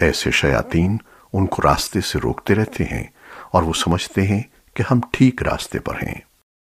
ایسے شیاطین ان کو راستے سے روکتے رہتے ہیں اور وہ سمجھتے ہیں کہ ہم ٹھیک راستے پر ہیں۔